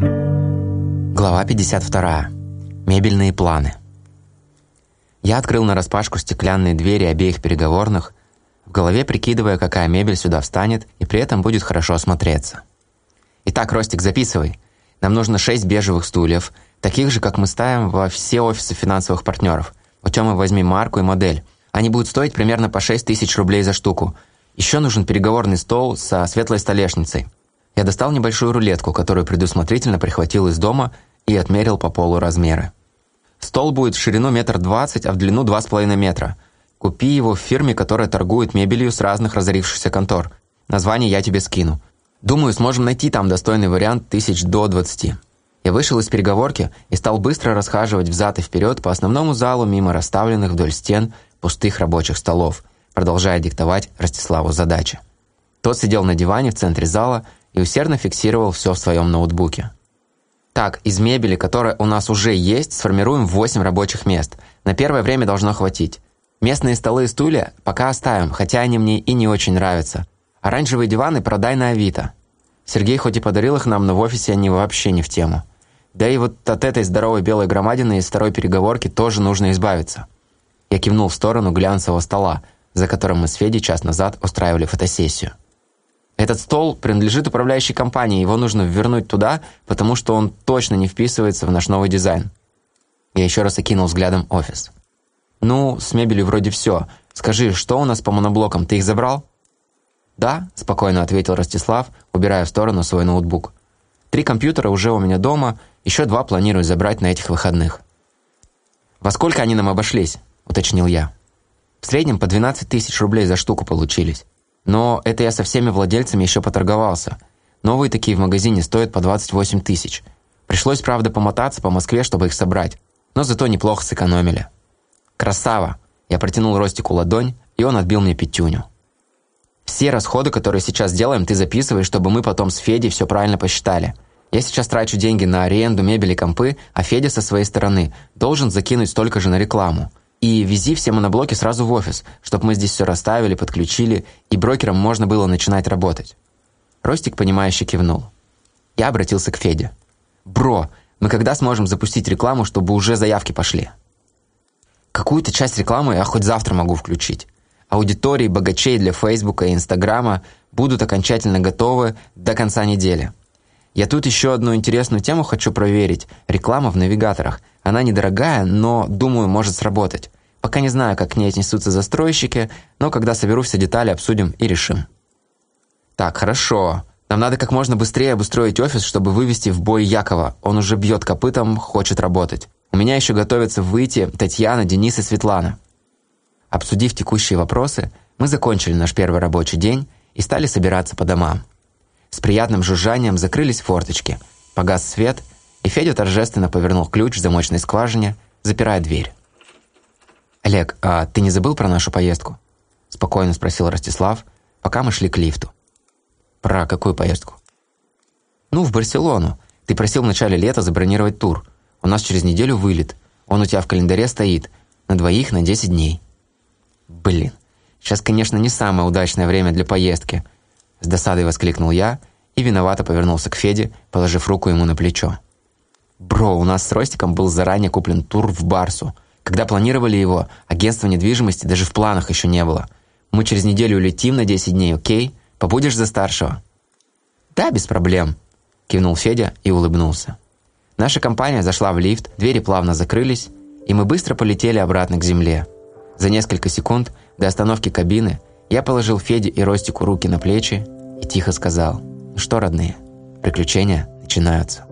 Глава 52. Мебельные планы. Я открыл нараспашку стеклянные двери обеих переговорных, в голове прикидывая, какая мебель сюда встанет и при этом будет хорошо смотреться. Итак, Ростик, записывай. Нам нужно шесть бежевых стульев, таких же, как мы ставим во все офисы финансовых партнеров. У Тёмы возьми марку и модель. Они будут стоить примерно по 6 тысяч рублей за штуку. Еще нужен переговорный стол со светлой столешницей. Я достал небольшую рулетку, которую предусмотрительно прихватил из дома и отмерил по полу размеры. Стол будет в ширину метр двадцать, а в длину два с половиной метра. Купи его в фирме, которая торгует мебелью с разных разорившихся контор. Название я тебе скину. Думаю, сможем найти там достойный вариант тысяч до двадцати. Я вышел из переговорки и стал быстро расхаживать взад и вперед по основному залу мимо расставленных вдоль стен пустых рабочих столов, продолжая диктовать Ростиславу задачи. Тот сидел на диване в центре зала и усердно фиксировал все в своем ноутбуке. Так, из мебели, которая у нас уже есть, сформируем 8 рабочих мест. На первое время должно хватить. Местные столы и стулья пока оставим, хотя они мне и не очень нравятся. Оранжевые диваны продай на Авито. Сергей хоть и подарил их нам, но в офисе они вообще не в тему. Да и вот от этой здоровой белой громадины из второй переговорки тоже нужно избавиться. Я кивнул в сторону глянцевого стола, за которым мы с Федей час назад устраивали фотосессию. Этот стол принадлежит управляющей компании, его нужно вернуть туда, потому что он точно не вписывается в наш новый дизайн. Я еще раз окинул взглядом офис. «Ну, с мебелью вроде все. Скажи, что у нас по моноблокам, ты их забрал?» «Да», – спокойно ответил Ростислав, убирая в сторону свой ноутбук. «Три компьютера уже у меня дома, еще два планирую забрать на этих выходных». «Во сколько они нам обошлись?» – уточнил я. «В среднем по 12 тысяч рублей за штуку получились. Но это я со всеми владельцами еще поторговался. Новые такие в магазине стоят по 28 тысяч. Пришлось, правда, помотаться по Москве, чтобы их собрать. Но зато неплохо сэкономили. «Красава!» Я протянул Ростику ладонь, и он отбил мне пятюню. «Все расходы, которые сейчас делаем, ты записываешь, чтобы мы потом с Федей все правильно посчитали. Я сейчас трачу деньги на аренду, мебели, компы, а Федя со своей стороны должен закинуть столько же на рекламу. И вези все моноблоки сразу в офис, чтобы мы здесь все расставили, подключили, и брокерам можно было начинать работать». Ростик, понимающе кивнул. Я обратился к Феде. «Бро, мы когда сможем запустить рекламу, чтобы уже заявки пошли?» «Какую-то часть рекламы я хоть завтра могу включить. Аудитории богачей для Фейсбука и Инстаграма будут окончательно готовы до конца недели. Я тут еще одну интересную тему хочу проверить. Реклама в навигаторах. Она недорогая, но, думаю, может сработать. Пока не знаю, как к ней отнесутся застройщики, но когда соберу все детали, обсудим и решим. Так, хорошо. Нам надо как можно быстрее обустроить офис, чтобы вывести в бой Якова. Он уже бьет копытом, хочет работать. У меня еще готовятся выйти Татьяна, Денис и Светлана. Обсудив текущие вопросы, мы закончили наш первый рабочий день и стали собираться по домам. С приятным жужжанием закрылись форточки, погас свет, и Федя торжественно повернул ключ в замочной скважине, запирая дверь. «Олег, а ты не забыл про нашу поездку?» – спокойно спросил Ростислав, пока мы шли к лифту. «Про какую поездку?» «Ну, в Барселону. Ты просил в начале лета забронировать тур. У нас через неделю вылет. Он у тебя в календаре стоит. На двоих на 10 дней». «Блин, сейчас, конечно, не самое удачное время для поездки», – с досадой воскликнул я и виновато повернулся к Феде, положив руку ему на плечо. «Бро, у нас с Ростиком был заранее куплен тур в Барсу – когда планировали его, агентства недвижимости даже в планах еще не было. Мы через неделю улетим на 10 дней, окей? Побудешь за старшего?» «Да, без проблем», – кивнул Федя и улыбнулся. Наша компания зашла в лифт, двери плавно закрылись, и мы быстро полетели обратно к земле. За несколько секунд до остановки кабины я положил Феде и Ростику руки на плечи и тихо сказал, «Ну что, родные, приключения начинаются».